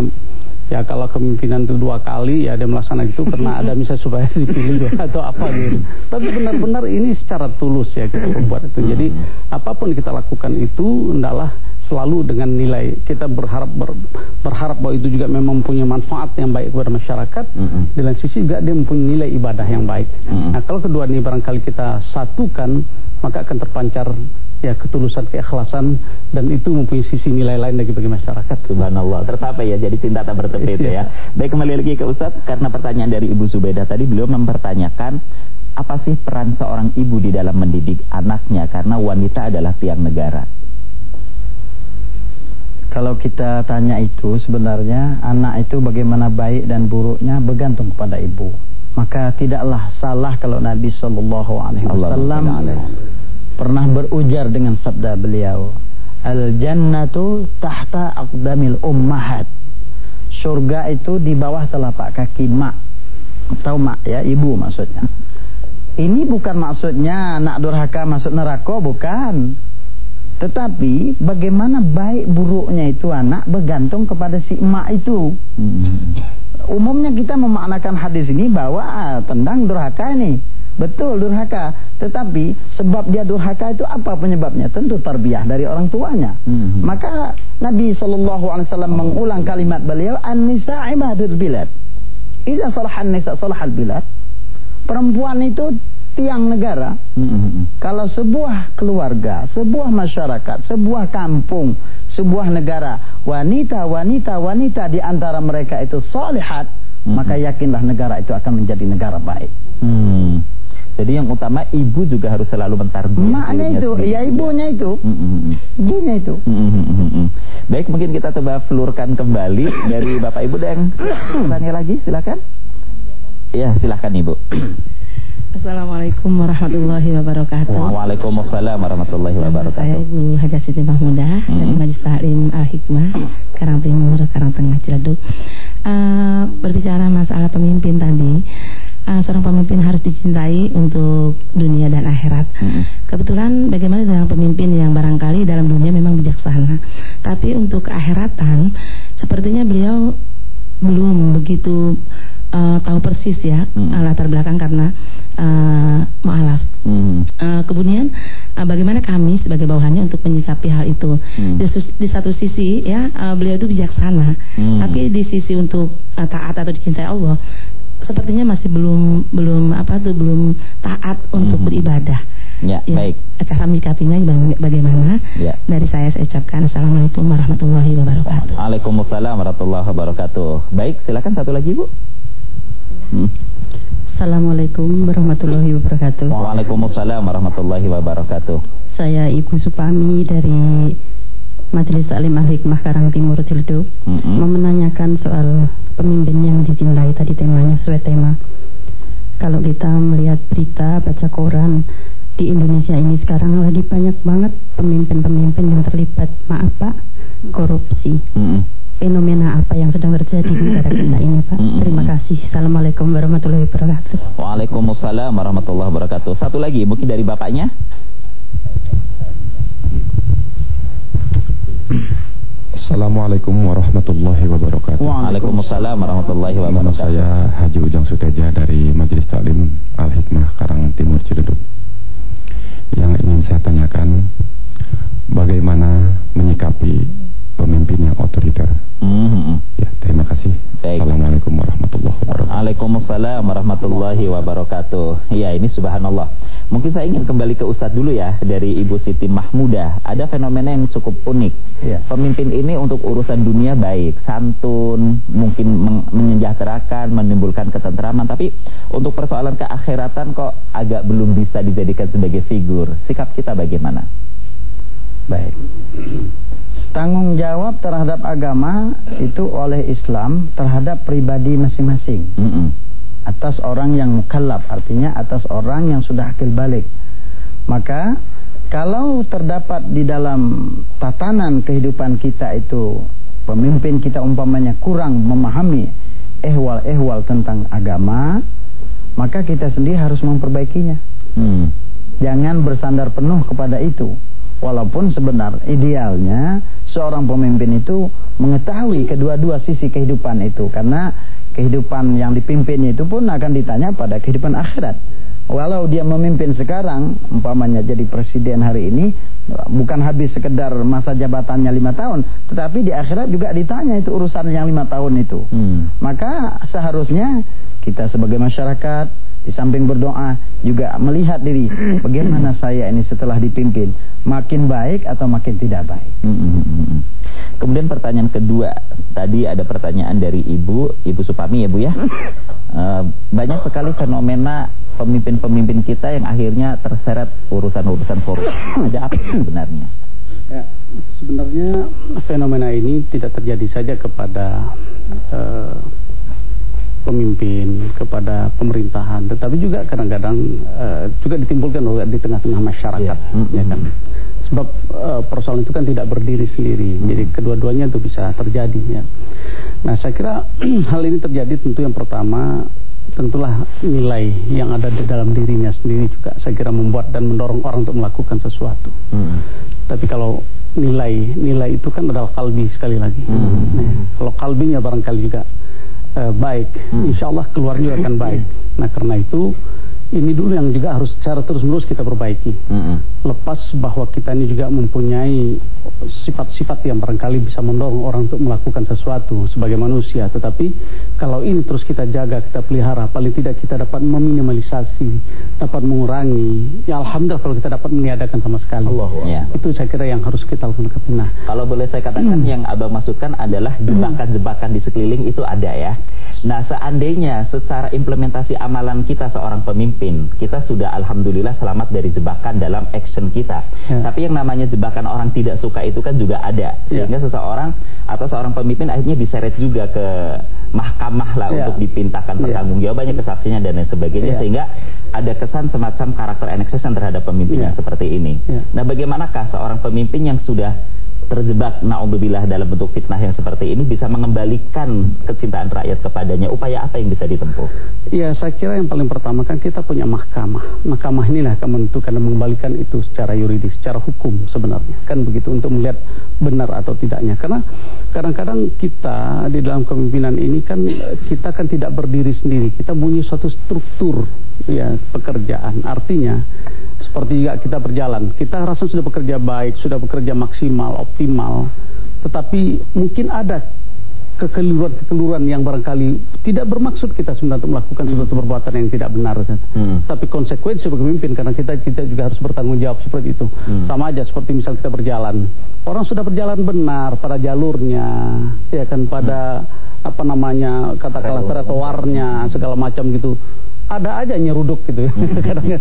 ya kalau kepemimpinan itu dua kali ya dia melaksanakan itu karena ada misalnya supaya dipilih ya, atau apa gitu. Tapi benar-benar ini secara tulus ya kita membuat itu. Jadi hmm. apa pun kita lakukan itu hendaklah selalu dengan nilai kita berharap ber, berharap bahwa itu juga memang mempunyai manfaat yang baik kepada masyarakat. Mm -hmm. di lain sisi juga dia mempunyai nilai ibadah yang baik. Mm -hmm. nah kalau kedua ini barangkali kita satukan maka akan terpancar ya ketulusan keikhlasan dan itu mempunyai sisi nilai lain lagi bagi masyarakat. Subhanallah. Tercapai ya jadi cinta tak bertepi itu ya. Iya. baik kembali lagi ke Ustadz karena pertanyaan dari Ibu Zubeda tadi beliau mempertanyakan apa sih peran seorang ibu di dalam mendidik anaknya? Karena wanita adalah tiang negara kalau kita tanya itu sebenarnya anak itu bagaimana baik dan buruknya bergantung kepada ibu. Maka tidaklah salah kalau Nabi Shallallahu Alaihi Wasallam pernah berujar dengan sabda beliau, Al jannatu tahta aqdamil ummahat. Surga itu di bawah telapak kaki mak atau mak ya ibu maksudnya. Ini bukan maksudnya anak durhaka masuk neraka bukan. Tetapi bagaimana baik buruknya itu anak bergantung kepada si emak itu. Hmm. Umumnya kita memaknakan hadis ini bahwa ah, tendang durhaka ini. Betul durhaka. Tetapi sebab dia durhaka itu apa penyebabnya? Tentu tarbiyah dari orang tuanya. Hmm. Maka Nabi SAW mengulang kalimat beliau. An-nisa ibadur bilad. Iza salahan nisa salahal bilad. Perempuan itu tiang negara. Mm-hmm. Kalau sebuah keluarga, sebuah masyarakat, sebuah kampung, sebuah negara, wanita, wanita, wanita di antara mereka itu salihat, mm-hmm. maka yakinlah negara itu akan menjadi negara baik. Mm. Jadi yang utama ibu juga harus selalu mentarbiyah. Maknya itu, ya ibunya itu. Mm -hmm. Ibunya itu. Mm -hmm. Baik, mungkin kita coba flurkan kembali dari Bapak Ibu dan tanya lagi, silakan. Ya, silakan Ibu. Assalamualaikum warahmatullahi wabarakatuh. Waalaikumsalam warahmatullahi wabarakatuh. Saya Ibu Haja Siti Mahmudah hmm. dari Majlis Ta'lim Al-Hikmah, Karang Timur, Karang Tengah, Ciledug. Uh, berbicara masalah pemimpin tadi, uh, seorang pemimpin harus dicintai untuk dunia dan akhirat. Hmm. Kebetulan bagaimana dengan pemimpin yang barangkali dalam dunia memang bijaksana, tapi untuk keakhiratan sepertinya beliau belum begitu uh, tahu persis ya hmm. uh, latar belakang karena uh, mualaf. Hmm. Uh, kemudian uh, bagaimana kami sebagai bawahannya untuk menyikapi hal itu? Hmm. Di, di satu sisi ya uh, beliau itu bijaksana, hmm. tapi di sisi untuk uh, taat atau dicintai Allah sepertinya masih belum belum apa tuh belum taat untuk hmm. beribadah. Ya, ya, baik. Cara menyikapinya bagaimana? Ya. Dari saya saya ucapkan Assalamualaikum warahmatullahi wabarakatuh. Waalaikumsalam warahmatullahi wabarakatuh. Baik, silakan satu lagi, Bu. Hmm. Assalamualaikum warahmatullahi wabarakatuh. Waalaikumsalam warahmatullahi wabarakatuh. Saya Ibu Supami dari Majelis Alim Al Hikmah Karang Timur Cildo mm -hmm. mau menanyakan soal pemimpin yang dicintai tadi temanya sesuai tema. Kalau kita melihat berita, baca koran, di Indonesia ini sekarang lagi banyak banget pemimpin-pemimpin yang terlibat maaf Pak korupsi. Mm-hmm. Fenomena apa yang sedang terjadi di negara kita ini Pak? Mm-hmm. Terima kasih. Assalamualaikum warahmatullahi wabarakatuh. Waalaikumsalam warahmatullahi wabarakatuh. Satu lagi mungkin dari bapaknya. Assalamualaikum warahmatullahi wabarakatuh. Waalaikumsalam warahmatullahi wabarakatuh. Nama saya Haji Ujang Suteja dari Majelis Taklim Al Waalaikumsalam warahmatullahi wabarakatuh. Iya, ini subhanallah. Mungkin saya ingin kembali ke Ustadz dulu ya dari Ibu Siti Mahmudah. Ada fenomena yang cukup unik. Ya. Pemimpin ini untuk urusan dunia baik, santun, mungkin menyejahterakan, menimbulkan ketentraman, tapi untuk persoalan keakhiratan kok agak belum bisa dijadikan sebagai figur. Sikap kita bagaimana? Baik tanggung jawab terhadap agama itu oleh Islam terhadap pribadi masing-masing. Mm -hmm. Atas orang yang mukallaf, artinya atas orang yang sudah akil balik. Maka kalau terdapat di dalam tatanan kehidupan kita itu pemimpin kita umpamanya kurang memahami ehwal-ehwal tentang agama, maka kita sendiri harus memperbaikinya. Mm. Jangan bersandar penuh kepada itu. Walaupun sebenar idealnya seorang pemimpin itu mengetahui kedua-dua sisi kehidupan itu karena kehidupan yang dipimpinnya itu pun akan ditanya pada kehidupan akhirat. Walau dia memimpin sekarang, umpamanya jadi presiden hari ini, bukan habis sekedar masa jabatannya lima tahun, tetapi di akhirat juga ditanya itu urusan yang lima tahun itu. Hmm. Maka seharusnya kita sebagai masyarakat di samping berdoa juga melihat diri bagaimana saya ini setelah dipimpin makin baik atau makin tidak baik. Mm -hmm. Kemudian pertanyaan kedua, tadi ada pertanyaan dari Ibu, Ibu Supami ya Bu ya. Uh, banyak sekali fenomena pemimpin-pemimpin kita yang akhirnya terseret urusan-urusan korupsi. Ada apa sebenarnya? Ya, sebenarnya fenomena ini tidak terjadi saja kepada uh, pemimpin, kepada pemerintahan, tetapi juga kadang-kadang uh, juga ditimbulkan oleh di tengah-tengah masyarakat, yeah. ya kan. Sebab uh, persoalan itu kan tidak berdiri sendiri, hmm. jadi kedua-duanya itu bisa terjadi ya. Nah, saya kira hal ini terjadi tentu yang pertama tentulah nilai yang ada di dalam dirinya sendiri juga saya kira membuat dan mendorong orang untuk melakukan sesuatu. Hmm. Tapi kalau nilai nilai itu kan adalah kalbi sekali lagi. Hmm. Nah, kalau kalbinya barangkali juga baik, hmm. insya Allah keluarnya akan baik. Nah karena itu ini dulu yang juga harus secara terus-menerus kita perbaiki. -hmm. Lepas bahwa kita ini juga mempunyai sifat-sifat yang barangkali bisa mendorong orang untuk melakukan sesuatu sebagai manusia. Tetapi kalau ini terus kita jaga, kita pelihara, paling tidak kita dapat meminimalisasi, dapat mengurangi. Ya Alhamdulillah kalau kita dapat meniadakan sama sekali. Allah, ya. Itu saya kira yang harus kita lakukan. Nah, kalau boleh saya katakan yang abang masukkan adalah jebakan-jebakan di sekeliling itu ada ya. Nah seandainya secara implementasi amalan kita seorang pemimpin pemimpin kita sudah alhamdulillah selamat dari jebakan dalam action kita. Ya. Tapi yang namanya jebakan orang tidak suka itu kan juga ada. Ya. Sehingga ya. seseorang atau seorang pemimpin akhirnya diseret juga ke mahkamah lah ya. untuk dipintakan ya. pertanggungjawabannya kesaksiannya dan lain sebagainya ya. sehingga ada kesan semacam karakter annexation terhadap pemimpin ya. yang seperti ini. Ya. Nah, bagaimanakah seorang pemimpin yang sudah terjebak naudzubillah dalam bentuk fitnah yang seperti ini bisa mengembalikan kecintaan rakyat kepadanya. Upaya apa yang bisa ditempuh? Ya saya kira yang paling pertama kan kita punya mahkamah. Mahkamah inilah akan menentukan dan mengembalikan itu secara yuridis secara hukum sebenarnya. Kan begitu untuk melihat benar atau tidaknya. Karena kadang-kadang kita di dalam kepemimpinan ini kan kita kan tidak berdiri sendiri. Kita punya suatu struktur ya pekerjaan. Artinya seperti juga kita berjalan. Kita rasa sudah bekerja baik sudah bekerja maksimal optimal tetapi mungkin ada kekeliruan-kekeliruan yang barangkali tidak bermaksud kita sebenarnya untuk melakukan hmm. suatu perbuatan yang tidak benar hmm. tapi konsekuensi sebagai pemimpin karena kita kita juga harus bertanggung jawab seperti itu hmm. sama aja seperti misal kita berjalan orang sudah berjalan benar pada jalurnya ya kan pada hmm. apa namanya katakanlah trotoarnya segala macam gitu ada aja nyeruduk gitu. Hmm.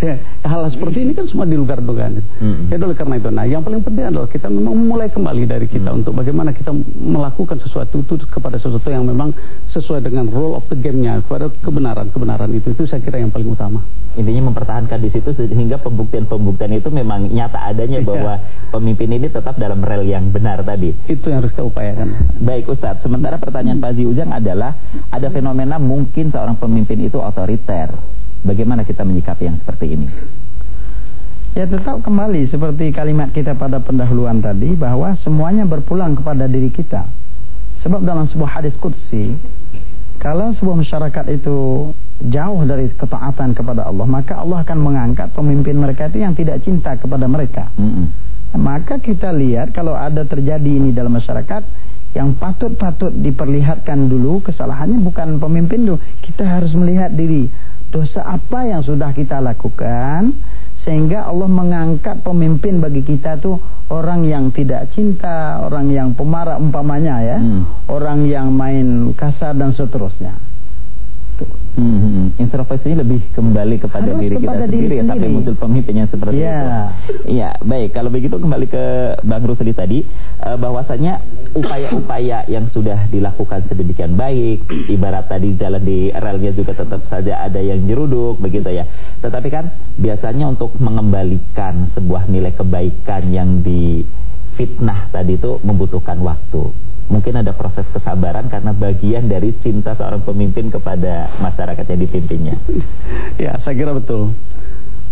ya, hal seperti ini kan semua di luar dugaan hmm. ya oleh karena itu. Nah yang paling penting adalah kita memang memulai kembali dari kita hmm. untuk bagaimana kita melakukan sesuatu itu kepada sesuatu yang memang sesuai dengan rule of the game-nya kepada kebenaran kebenaran itu. Itu saya kira yang paling utama. Intinya mempertahankan di situ sehingga pembuktian-pembuktian itu memang nyata adanya iya. bahwa pemimpin ini tetap dalam rel yang benar tadi. Itu yang harus kita upayakan. Baik Ustadz. Sementara pertanyaan Pak Ujang adalah ada fenomena mungkin seorang pemimpin itu otoriter. Bagaimana kita menyikapi yang seperti ini? Ya tetap kembali seperti kalimat kita pada pendahuluan tadi bahwa semuanya berpulang kepada diri kita. Sebab dalam sebuah hadis qudsi kalau sebuah masyarakat itu jauh dari ketaatan kepada Allah, maka Allah akan mengangkat pemimpin mereka itu yang tidak cinta kepada mereka. Mm -hmm. Maka kita lihat kalau ada terjadi ini dalam masyarakat, yang patut-patut diperlihatkan dulu kesalahannya bukan pemimpin dulu. Kita harus melihat diri. Dosa apa yang sudah kita lakukan sehingga Allah mengangkat pemimpin bagi kita tuh orang yang tidak cinta, orang yang pemarah umpamanya ya, hmm. orang yang main kasar dan seterusnya. Hmm, hmm. Introspeksi lebih kembali kepada Harus diri kepada kita diri sendiri, ya sampai muncul pemimpinnya seperti yeah. itu. Iya, baik. Kalau begitu kembali ke Bang Rusli tadi uh, bahwasanya upaya-upaya yang sudah dilakukan sedemikian baik, ibarat tadi jalan di relnya juga tetap saja ada yang jeruduk begitu ya. Tetapi kan biasanya untuk mengembalikan sebuah nilai kebaikan yang di fitnah tadi itu membutuhkan waktu mungkin ada proses kesabaran karena bagian dari cinta seorang pemimpin kepada masyarakat yang dipimpinnya. Ya, saya kira betul.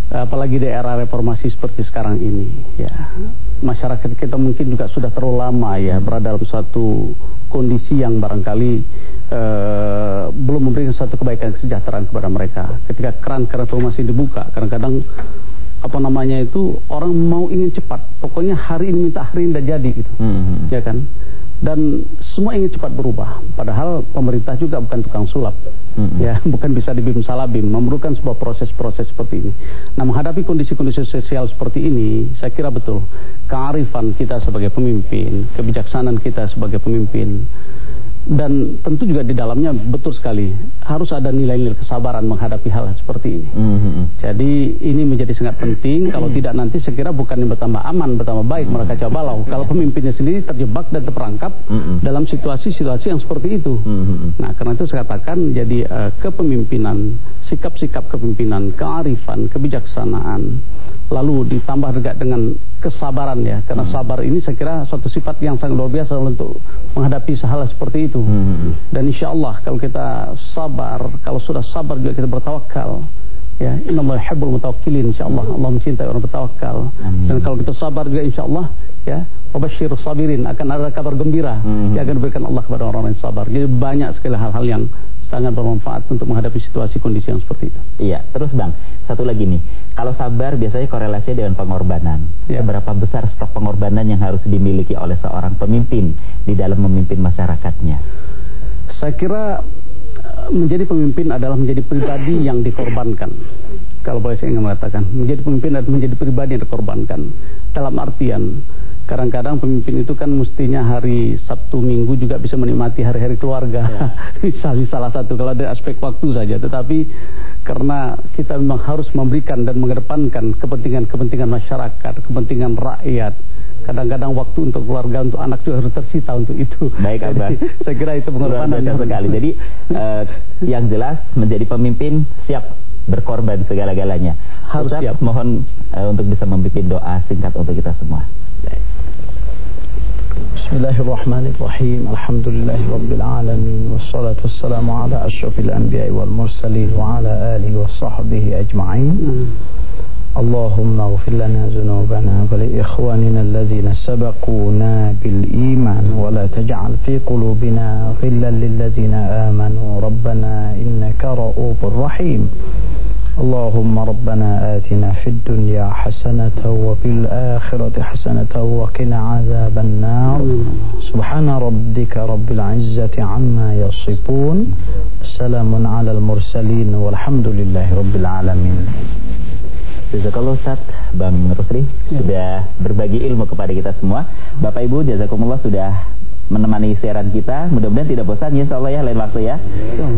Apalagi di era reformasi seperti sekarang ini, ya masyarakat kita mungkin juga sudah terlalu lama ya berada dalam suatu kondisi yang barangkali uh, belum memberikan suatu kebaikan kesejahteraan kepada mereka. Ketika keran reformasi dibuka, kadang-kadang apa namanya itu orang mau ingin cepat. Pokoknya hari ini minta hari ini udah jadi gitu, mm -hmm. ya kan? dan semua ingin cepat berubah padahal pemerintah juga bukan tukang sulap hmm. ya bukan bisa dibim salabim memerlukan sebuah proses-proses seperti ini nah menghadapi kondisi-kondisi sosial seperti ini saya kira betul kearifan kita sebagai pemimpin kebijaksanaan kita sebagai pemimpin dan tentu juga di dalamnya betul sekali harus ada nilai-nilai kesabaran menghadapi hal, -hal seperti ini. Mm -hmm. Jadi ini menjadi sangat penting. Kalau tidak nanti sekira bukan yang bertambah aman, bertambah baik, mereka coba balau. Kalau pemimpinnya sendiri terjebak dan terperangkap mm -hmm. dalam situasi-situasi yang seperti itu. Mm -hmm. Nah, karena itu saya katakan jadi uh, kepemimpinan, sikap-sikap kepemimpinan, kearifan, kebijaksanaan, lalu ditambah juga dengan kesabaran ya karena hmm. sabar ini saya kira suatu sifat yang sangat luar biasa untuk menghadapi hal seperti itu. Hmm. dan insya Allah kalau kita sabar kalau sudah sabar juga kita bertawakal ya. Innallaha yuhibbul mutawakkilin insyaallah. Allah mencintai orang bertawakal. Amin. dan kalau kita sabar juga insyaallah ya. Wabashir sabirin akan ada kabar gembira. Hmm. yang akan diberikan Allah kepada orang-orang yang sabar. Jadi banyak sekali hal-hal yang sangat bermanfaat untuk menghadapi situasi kondisi yang seperti itu. Iya, terus Bang, satu lagi nih. Kalau sabar biasanya korelasi dengan pengorbanan. Ya. Seberapa besar stok pengorbanan yang harus dimiliki oleh seorang pemimpin di dalam memimpin masyarakatnya? Saya kira eh, menjadi pemimpin adalah menjadi pribadi yang dikorbankan. Kalau boleh saya ingin mengatakan, menjadi pemimpin adalah menjadi pribadi yang dikorbankan. Dalam artian kadang-kadang pemimpin itu kan mestinya hari Sabtu Minggu juga bisa menikmati hari-hari keluarga. Ya. Misalnya salah satu kalau ada aspek waktu saja, tetapi karena kita memang harus memberikan dan mengedepankan kepentingan-kepentingan masyarakat, kepentingan rakyat. Kadang-kadang waktu untuk keluarga, untuk anak juga harus tersita untuk itu. Baik, Abah. Saya kira itu pengorbanan sekali. Jadi uh, yang jelas menjadi pemimpin siap berkorban segala-galanya. Harus siap. mohon uh, untuk bisa membuat doa singkat untuk kita semua. Bismillahirrahmanirrahim. Alhamdulillahirabbil alamin wassalatu wassalamu ala asyrofil anbiya'i wal mursalin wa ala alihi washabbihi ajma'in. اللهم اغفر لنا ذنوبنا ولإخواننا الذين سبقونا بالإيمان ولا تجعل في قلوبنا غلا للذين آمنوا. ربنا إنك رؤوف رحيم. اللهم ربنا آتنا في الدنيا حسنة وفي الآخرة حسنة وقنا عذاب النار سبحان ربك رب العزة عما يصفون سلام على المرسلين والحمد لله رب العالمين Jazakallah Ustaz Bang Rusri ya. sudah berbagi ilmu kepada kita semua. Bapak Ibu jazakumullah sudah menemani siaran kita. Mudah-mudahan tidak bosan ya Allah ya lain waktu ya.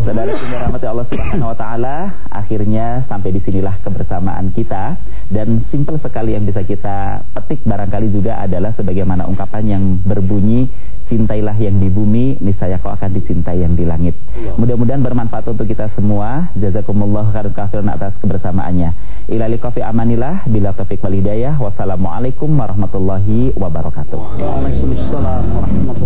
Saudara saudara rahmati Allah Subhanahu wa taala, akhirnya sampai di sinilah kebersamaan kita dan simpel sekali yang bisa kita petik barangkali juga adalah sebagaimana ungkapan yang berbunyi cintailah yang di bumi, niscaya kau akan dicintai yang di langit. Mudah-mudahan bermanfaat untuk kita semua. Jazakumullah khairan kafiran atas kebersamaannya. Ila liqafi amanillah bila taufik wal hidayah. Wassalamualaikum warahmatullahi wabarakatuh. Waalaikumsalam warahmatullahi